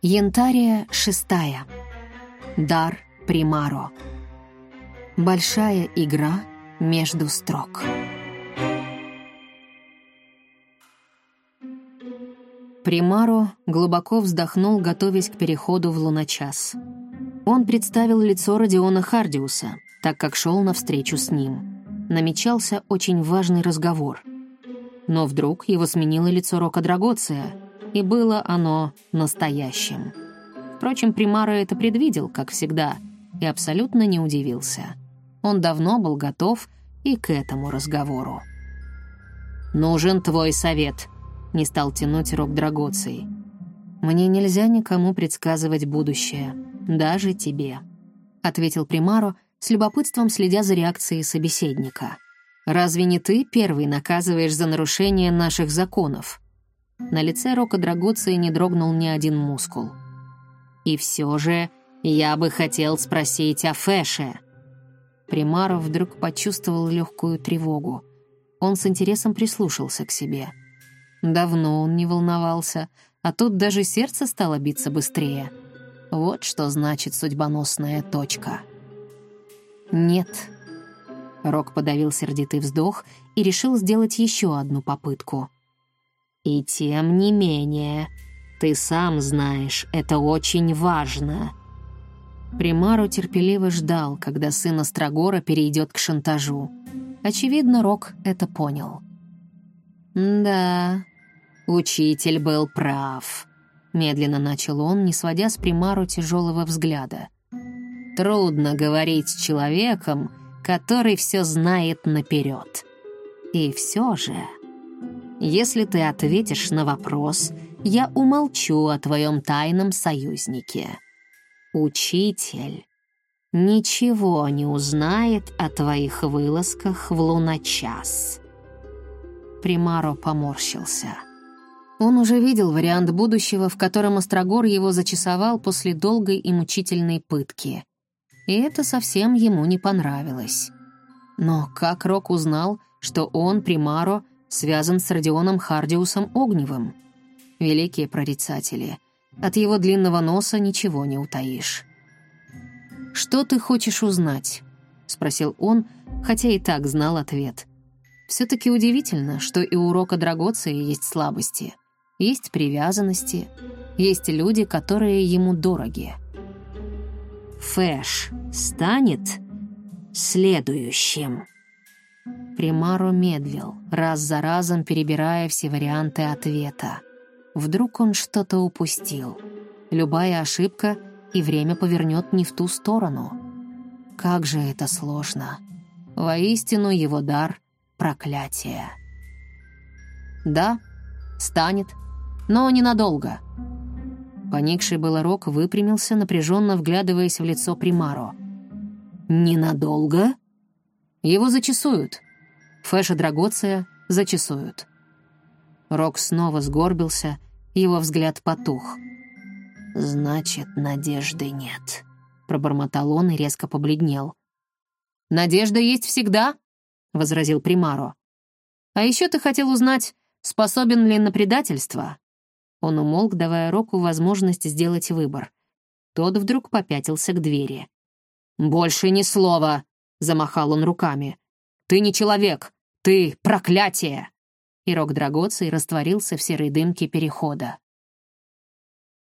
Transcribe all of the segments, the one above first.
Янтария шестая. Дар Примаро. Большая игра между строк. Примаро глубоко вздохнул, готовясь к переходу в луночас. Он представил лицо Родиона Хардиуса, так как шел навстречу с ним. Намечался очень важный разговор. Но вдруг его сменило лицо Рока Драгоция — и было оно настоящим. Впрочем, Примара это предвидел, как всегда, и абсолютно не удивился. Он давно был готов и к этому разговору. «Нужен твой совет», — не стал тянуть Рок Драгоций. «Мне нельзя никому предсказывать будущее, даже тебе», — ответил Примаро, с любопытством следя за реакцией собеседника. «Разве не ты первый наказываешь за нарушение наших законов?» На лице Рока Драгоции не дрогнул ни один мускул. «И все же я бы хотел спросить о Фэше». Примаров вдруг почувствовал легкую тревогу. Он с интересом прислушался к себе. Давно он не волновался, а тут даже сердце стало биться быстрее. Вот что значит судьбоносная точка. «Нет». Рок подавил сердитый вздох и решил сделать еще одну попытку — и тем не менее, ты сам знаешь, это очень важно. Примару терпеливо ждал, когда сын Острогора перейдет к шантажу. Очевидно, Рок это понял. «Да, учитель был прав», — медленно начал он, не сводя с Примару тяжелого взгляда. «Трудно говорить с человеком, который все знает наперед. И все же...» Если ты ответишь на вопрос, я умолчу о твоем тайном союзнике. Учитель ничего не узнает о твоих вылазках в луночас. Примаро поморщился. Он уже видел вариант будущего, в котором Острогор его зачесовал после долгой и мучительной пытки. И это совсем ему не понравилось. Но как Рок узнал, что он, Примаро, связан с Родионом Хардиусом Огневым. Великие прорицатели. От его длинного носа ничего не утаишь. «Что ты хочешь узнать?» — спросил он, хотя и так знал ответ. Все-таки удивительно, что и у Рока Драгоции есть слабости, есть привязанности, есть люди, которые ему дороги. Фэш станет следующим. Примаро медлил, раз за разом перебирая все варианты ответа. Вдруг он что-то упустил. Любая ошибка, и время повернет не в ту сторону. Как же это сложно. Воистину его дар — проклятие. Да, станет, но ненадолго. Поникший было Рок выпрямился, напряженно вглядываясь в лицо Примаро. «Ненадолго?» «Его зачесуют», Фэша Драгоция зачесуют. Рок снова сгорбился, его взгляд потух. «Значит, надежды нет», — пробормотал он и резко побледнел. «Надежда есть всегда», — возразил Примаро. «А еще ты хотел узнать, способен ли на предательство?» Он умолк, давая Року возможность сделать выбор. Тот вдруг попятился к двери. «Больше ни слова!» — замахал он руками. «Ты не человек! «Ты — проклятие!» И рог Драгоций растворился в серой дымке перехода.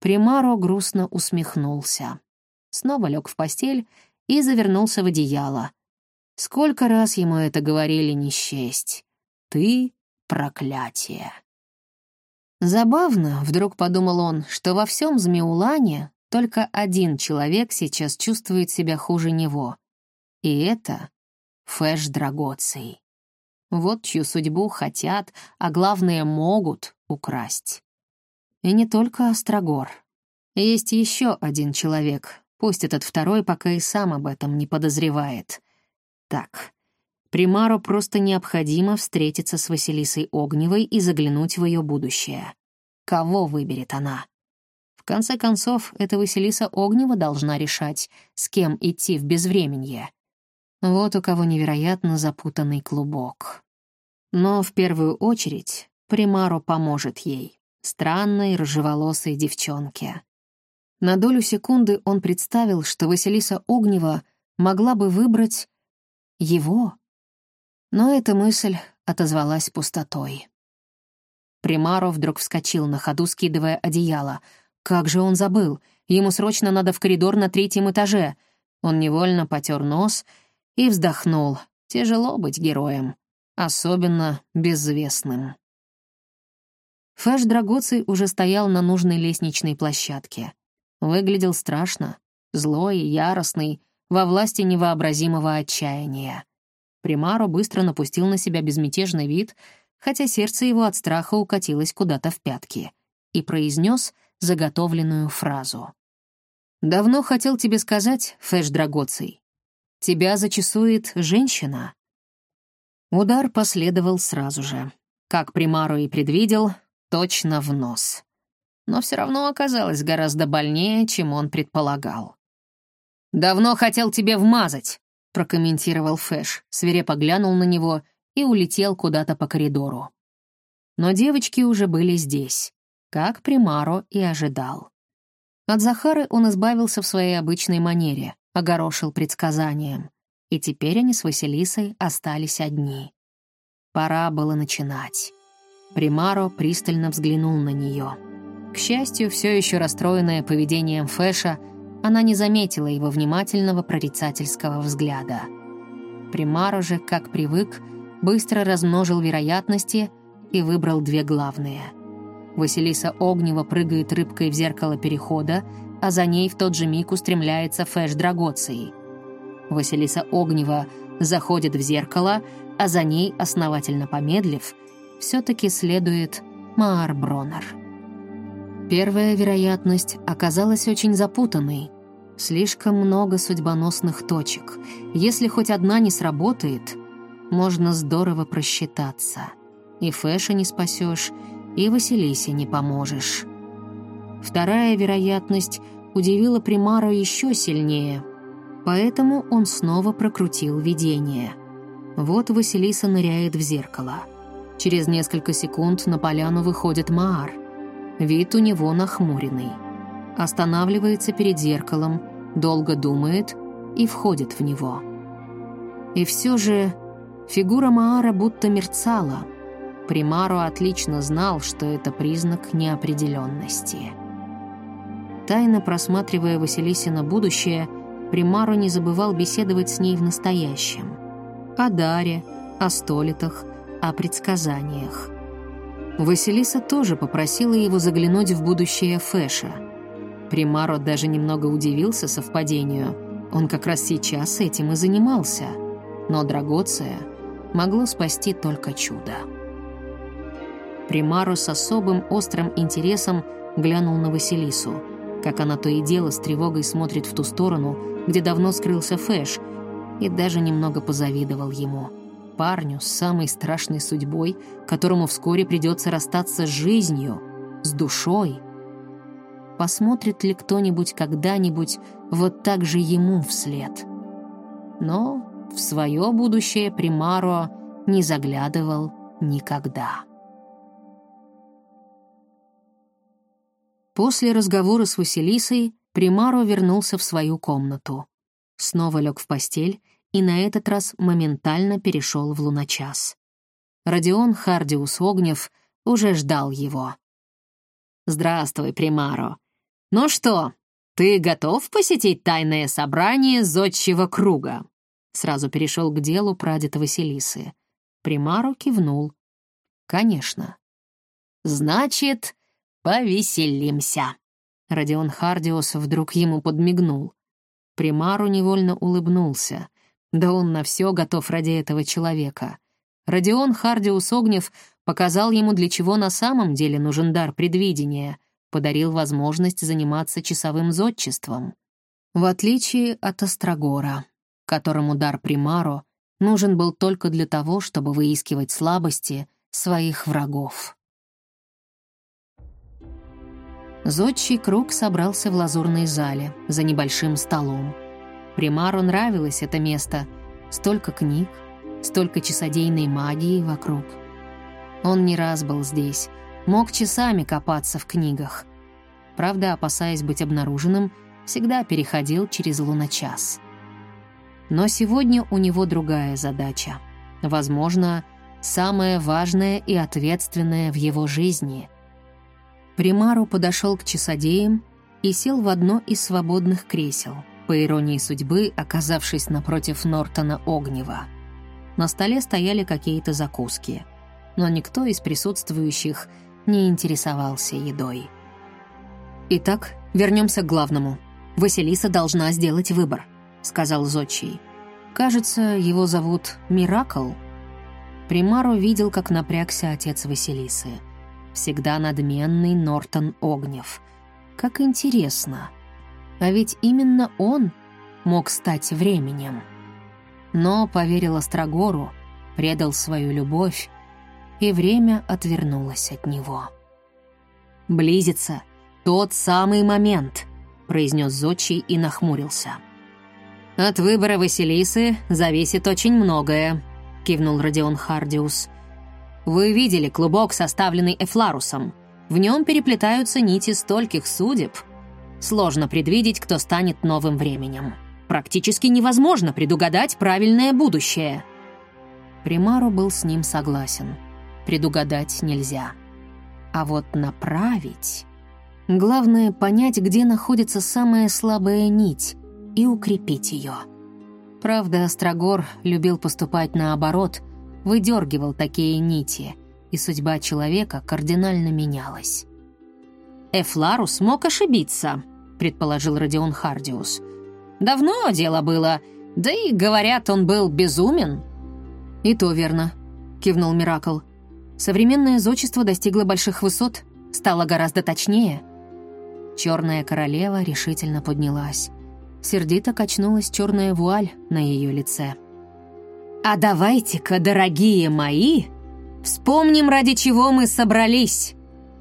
Примаро грустно усмехнулся. Снова лег в постель и завернулся в одеяло. Сколько раз ему это говорили не счесть. «Ты — проклятие!» Забавно, вдруг подумал он, что во всем Змеулане только один человек сейчас чувствует себя хуже него. И это Фэш Драгоций. Вот чью судьбу хотят, а главное, могут украсть. И не только Острогор. Есть еще один человек, пусть этот второй пока и сам об этом не подозревает. Так, Примару просто необходимо встретиться с Василисой Огневой и заглянуть в ее будущее. Кого выберет она? В конце концов, эта Василиса Огнева должна решать, с кем идти в безвременье. Вот у кого невероятно запутанный клубок. Но в первую очередь Примару поможет ей, странной рыжеволосой девчонке. На долю секунды он представил, что Василиса Огнева могла бы выбрать его. Но эта мысль отозвалась пустотой. Примаров вдруг вскочил на ходу, скидывая одеяло. Как же он забыл? Ему срочно надо в коридор на третьем этаже. Он невольно потер нос и вздохнул. Тяжело быть героем, особенно безвестным. Фэш Драгоций уже стоял на нужной лестничной площадке. Выглядел страшно, злой яростный, во власти невообразимого отчаяния. Примаро быстро напустил на себя безмятежный вид, хотя сердце его от страха укатилось куда-то в пятки, и произнес заготовленную фразу. «Давно хотел тебе сказать, Фэш Драгоций, тебя зачесует женщина». Удар последовал сразу же. Как Примаро и предвидел, точно в нос. Но все равно оказалось гораздо больнее, чем он предполагал. «Давно хотел тебе вмазать», — прокомментировал Фэш, свирепо глянул на него и улетел куда-то по коридору. Но девочки уже были здесь, как Примаро и ожидал. От Захары он избавился в своей обычной манере, огорошил предсказанием. И теперь они с Василисой остались одни. Пора было начинать. Примаро пристально взглянул на нее. К счастью, все еще расстроенная поведением Фэша, она не заметила его внимательного прорицательского взгляда. Примаро же, как привык, быстро размножил вероятности и выбрал две главные. Василиса Огнева прыгает рыбкой в зеркало перехода, а за ней в тот же миг устремляется Фэш Драгоций. Василиса Огнева заходит в зеркало, а за ней, основательно помедлив, все-таки следует Маар Бронер. Первая вероятность оказалась очень запутанной. Слишком много судьбоносных точек. Если хоть одна не сработает, можно здорово просчитаться. И Фэша не спасешь, и Василисе не поможешь. Вторая вероятность удивила Примару еще сильнее, поэтому он снова прокрутил видение. Вот Василиса ныряет в зеркало. Через несколько секунд на поляну выходит Маар — Вид у него нахмуренный. Останавливается перед зеркалом, долго думает и входит в него. И все же фигура Маара будто мерцала. Примару отлично знал, что это признак неопределенности. Тайно просматривая Василисина будущее, Примару не забывал беседовать с ней в настоящем. О даре, о столетах, о предсказаниях. Василиса тоже попросила его заглянуть в будущее Фэша. Примаро даже немного удивился совпадению. Он как раз сейчас этим и занимался. Но Драгоция могло спасти только чудо. Примаро с особым острым интересом глянул на Василису, как она то и дело с тревогой смотрит в ту сторону, где давно скрылся Фэш, и даже немного позавидовал ему — парню с самой страшной судьбой, которому вскоре придется расстаться с жизнью, с душой. Посмотрит ли кто-нибудь когда-нибудь вот так же ему вслед? Но в свое будущее Примаро не заглядывал никогда. После разговора с Василисой Примаро вернулся в свою комнату. Снова лег в постель и на этот раз моментально перешел в луночас. Родион Хардиус Огнев уже ждал его. «Здравствуй, Примаро. Ну что, ты готов посетить тайное собрание зодчего круга?» Сразу перешел к делу прадед Василисы. Примару кивнул. «Конечно». «Значит, повеселимся». Родион Хардиус вдруг ему подмигнул. Примару невольно улыбнулся. Да он на все готов ради этого человека. Родион Хардиус Огнев показал ему, для чего на самом деле нужен дар предвидения, подарил возможность заниматься часовым зодчеством. В отличие от Острогора, которому дар Примаро нужен был только для того, чтобы выискивать слабости своих врагов. Зодчий круг собрался в лазурной зале, за небольшим столом. Примару нравилось это место. Столько книг, столько часодейной магии вокруг. Он не раз был здесь, мог часами копаться в книгах. правда, опасаясь быть обнаруженным, всегда переходил через луночас. Но сегодня у него другая задача. Возможно, самая важная и ответственная в его жизни. Примару подошел к часодеям и сел в одно из свободных кресел, по иронии судьбы, оказавшись напротив Нортона Огнева. На столе стояли какие-то закуски, но никто из присутствующих не интересовался едой. «Итак, вернемся к главному. Василиса должна сделать выбор», — сказал Зодчий. «Кажется, его зовут Миракл». Примару видел, как напрягся отец Василисы. Всегда надменный Нортон Огнев. Как интересно. А ведь именно он мог стать временем. Но поверил Острогору, предал свою любовь, и время отвернулось от него. «Близится тот самый момент», — произнес Зодчий и нахмурился. «От выбора Василисы зависит очень многое», — кивнул Родион Хардиус. «Вы видели клубок, составленный Эфларусом. В нем переплетаются нити стольких судеб. Сложно предвидеть, кто станет новым временем. Практически невозможно предугадать правильное будущее». Примару был с ним согласен. Предугадать нельзя. А вот направить... Главное — понять, где находится самая слабая нить, и укрепить ее. Правда, Острогор любил поступать наоборот, выдергивал такие нити, и судьба человека кардинально менялась. «Эфларус мог ошибиться», — предположил Родион Хардиус. «Давно дело было, да и, говорят, он был безумен». «И то верно», — кивнул Миракл. «Современное зодчество достигло больших высот, стало гораздо точнее». Черная королева решительно поднялась. Сердито качнулась черная вуаль на ее лице. «А давайте-ка, дорогие мои, вспомним, ради чего мы собрались.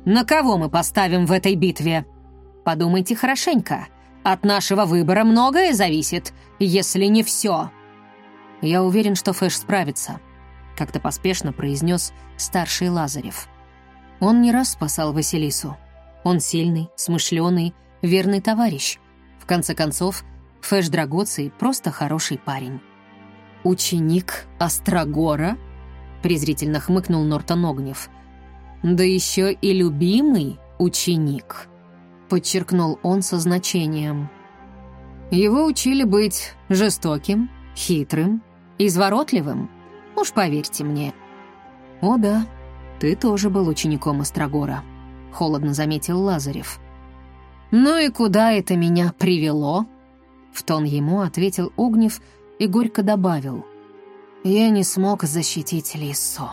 На кого мы поставим в этой битве? Подумайте хорошенько. От нашего выбора многое зависит, если не все». «Я уверен, что Фэш справится», — как-то поспешно произнес старший Лазарев. Он не раз спасал Василису. Он сильный, смышленый, верный товарищ. В конце концов, Фэш Драгоций просто хороший парень. «Ученик Острогора?» — презрительно хмыкнул Нортон Огнев. «Да еще и любимый ученик», — подчеркнул он со значением. Его учили быть жестоким, хитрым, изворотливым. Уж поверьте мне. «О да, ты тоже был учеником Острогора», — холодно заметил Лазарев. «Ну и куда это меня привело?» В тон ему ответил Огнев и горько добавил. «Я не смог защитить Лису».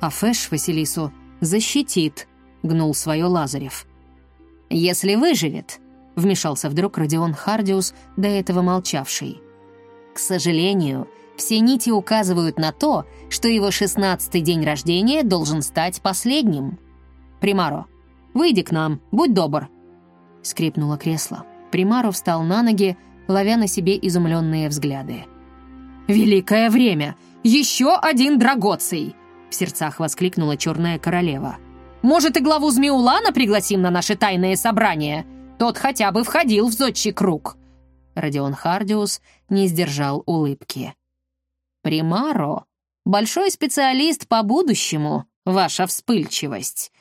«А Фэш Василису защитит», — гнул свое Лазарев. «Если выживет», — вмешался вдруг Родион Хардиус, до этого молчавший. «К сожалению, все нити указывают на то, что его шестнадцатый день рождения должен стать последним. Примаро, выйди к нам, будь добр», — скрипнуло кресло. Примару встал на ноги, ловя на себе изумленные взгляды. «Великое время! Еще один драгоций!» — в сердцах воскликнула черная королева. «Может, и главу Змеулана пригласим на наше тайное собрание? Тот хотя бы входил в зодчий круг!» Родион Хардиус не сдержал улыбки. «Примаро — большой специалист по будущему, ваша вспыльчивость.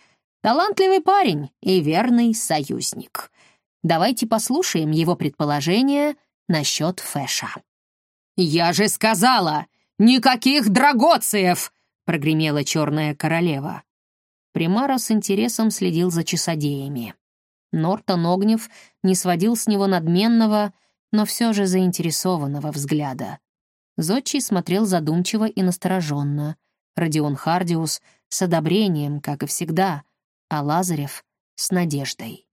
Талантливый парень и верный союзник. Давайте послушаем его предположение насчет Фэша. «Я же сказала, никаких драгоциев!» — прогремела черная королева. Примара с интересом следил за часодеями. Нортон Огнев не сводил с него надменного, но все же заинтересованного взгляда. Зодчий смотрел задумчиво и настороженно. Родион Хардиус с одобрением, как и всегда, а Лазарев — с надеждой.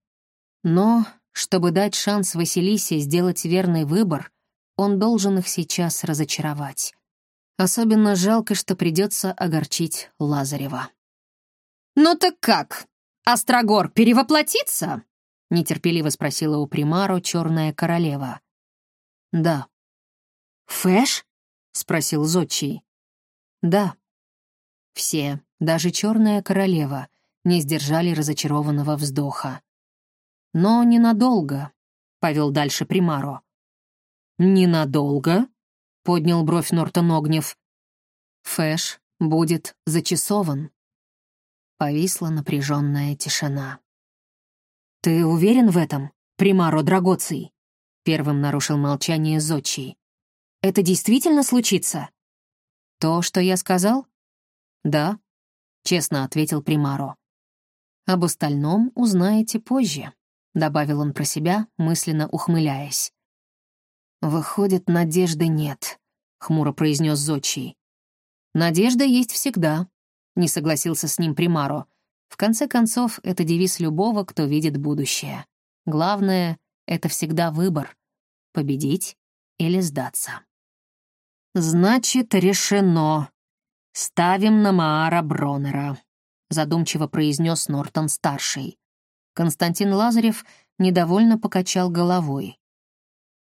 Но чтобы дать шанс Василисе сделать верный выбор, он должен их сейчас разочаровать. Особенно жалко, что придется огорчить Лазарева. «Ну так как? Острогор перевоплотится?» — нетерпеливо спросила у Примару черная королева. «Да». «Фэш?» — спросил Зодчий. «Да». Все, даже черная королева, не сдержали разочарованного вздоха. «Но ненадолго», — повел дальше Примаро. «Ненадолго?» — поднял бровь Нортон Огнев. «Фэш будет зачасован». Повисла напряженная тишина. «Ты уверен в этом, Примаро Драгоций?» Первым нарушил молчание Зодчий. «Это действительно случится?» «То, что я сказал?» «Да», — честно ответил Примаро. «Об остальном узнаете позже», — добавил он про себя, мысленно ухмыляясь. «Выходит, надежды нет», — хмуро произнес Зодчий. «Надежда есть всегда», — не согласился с ним Примаро. «В конце концов, это девиз любого, кто видит будущее. Главное — это всегда выбор — победить или сдаться». «Значит, решено. Ставим на Маара Бронера», — задумчиво произнес Нортон-старший. Константин Лазарев недовольно покачал головой.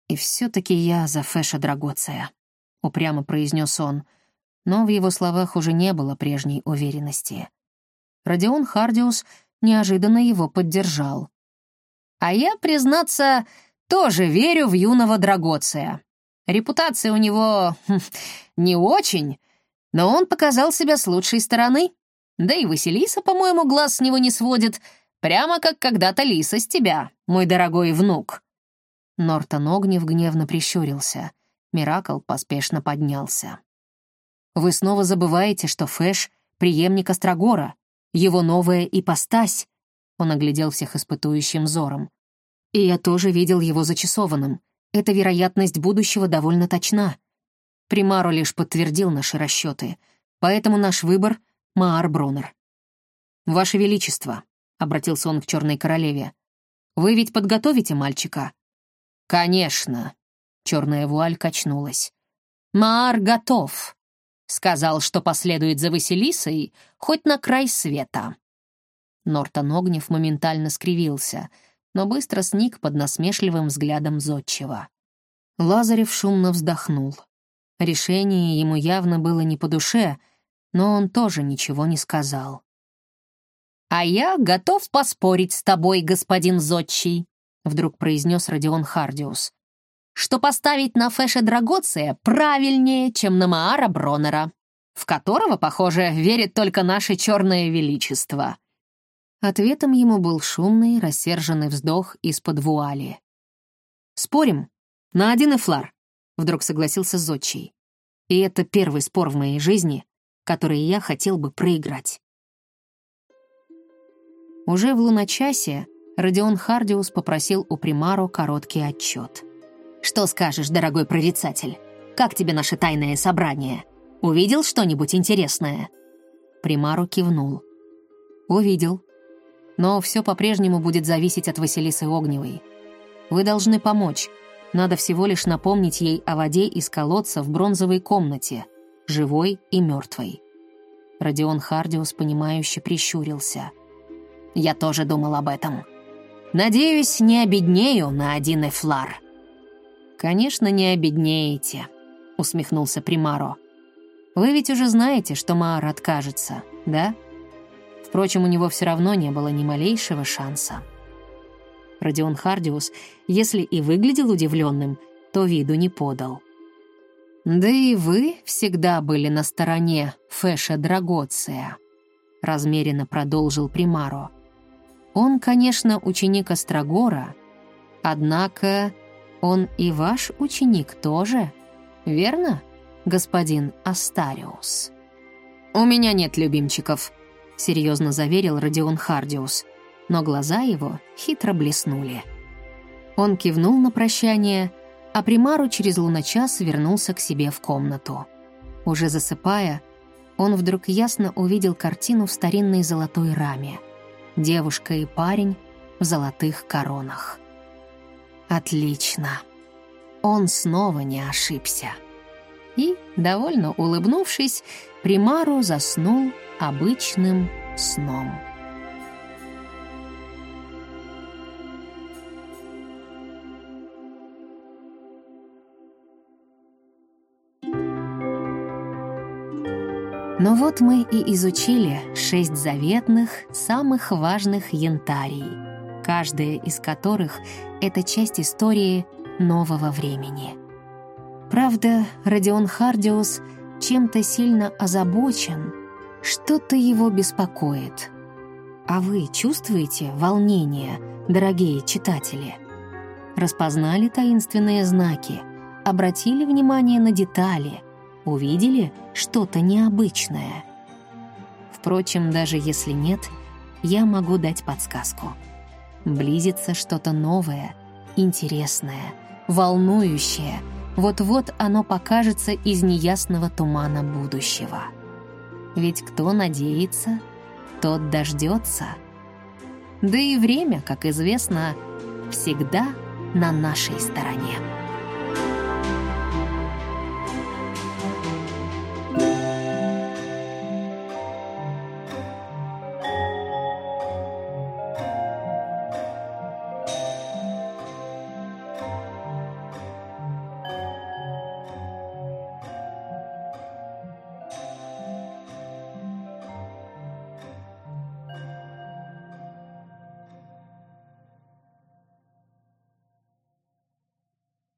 «И все-таки я за Фэша Драгоция», — упрямо произнес он, но в его словах уже не было прежней уверенности. Родион Хардиус неожиданно его поддержал. А я, признаться, тоже верю в юного Драгоция. Репутация у него хм, не очень, но он показал себя с лучшей стороны. Да и Василиса, по-моему, глаз с него не сводит, прямо как когда-то Лиса с тебя, мой дорогой внук». Нортон Огнев гневно прищурился. Миракл поспешно поднялся. «Вы снова забываете, что Фэш — преемник Острогора, его новая ипостась», он оглядел всех испытующим взором. «И я тоже видел его зачасованным. Эта вероятность будущего довольно точна. Примару лишь подтвердил наши расчеты, поэтому наш выбор — Маар Бронер». «Ваше Величество», — обратился он к Черной Королеве, «вы ведь подготовите мальчика?» «Конечно», — черная вуаль качнулась. «Маар готов», — сказал, что последует за Василисой хоть на край света. Нортон Огнев моментально скривился, но быстро сник под насмешливым взглядом зодчего. Лазарев шумно вздохнул. Решение ему явно было не по душе, но он тоже ничего не сказал. «А я готов поспорить с тобой, господин Зодчий», — вдруг произнес Родион Хардиус, «что поставить на Фэша Драгоция правильнее, чем на Маара Бронера, в которого, похоже, верит только наше черное величество». Ответом ему был шумный, рассерженный вздох из-под вуали. «Спорим? На один эфлар», — вдруг согласился Зодчий. «И это первый спор в моей жизни, который я хотел бы проиграть». Уже в луночасе Родион Хардиус попросил у Примару короткий отчет. «Что скажешь, дорогой прорицатель? Как тебе наше тайное собрание? Увидел что-нибудь интересное?» Примару кивнул. «Увидел», но все по-прежнему будет зависеть от Василисы Огневой. Вы должны помочь. Надо всего лишь напомнить ей о воде из колодца в бронзовой комнате, живой и мертвой. Родион Хардиус, понимающе прищурился. «Я тоже думал об этом. Надеюсь, не обеднею на один эфлар». «Конечно, не обеднеете», — усмехнулся Примаро. «Вы ведь уже знаете, что Маар откажется, да?» Впрочем, у него все равно не было ни малейшего шанса. Родион Хардиус, если и выглядел удивленным, то виду не подал. «Да и вы всегда были на стороне Фэша Драгоция», — размеренно продолжил Примаро. «Он, конечно, ученик Острогора, однако он и ваш ученик тоже, верно, господин Астариус?» «У меня нет любимчиков», — серьезно заверил Родион Хардиус, но глаза его хитро блеснули. Он кивнул на прощание, а Примару через луночас вернулся к себе в комнату. Уже засыпая, он вдруг ясно увидел картину в старинной золотой раме. Девушка и парень в золотых коронах. Отлично. Он снова не ошибся. И, довольно улыбнувшись, Примару заснул обычным сном. Но вот мы и изучили шесть заветных, самых важных янтарий. каждая из которых — это часть истории нового времени. Правда, Родион Хардиус чем-то сильно озабочен, что-то его беспокоит. А вы чувствуете волнение, дорогие читатели? Распознали таинственные знаки, обратили внимание на детали, увидели что-то необычное? Впрочем, даже если нет, я могу дать подсказку. Близится что-то новое, интересное, волнующее. Вот-вот оно покажется из неясного тумана будущего. Ведь кто надеется, тот дождется. Да и время, как известно, всегда на нашей стороне.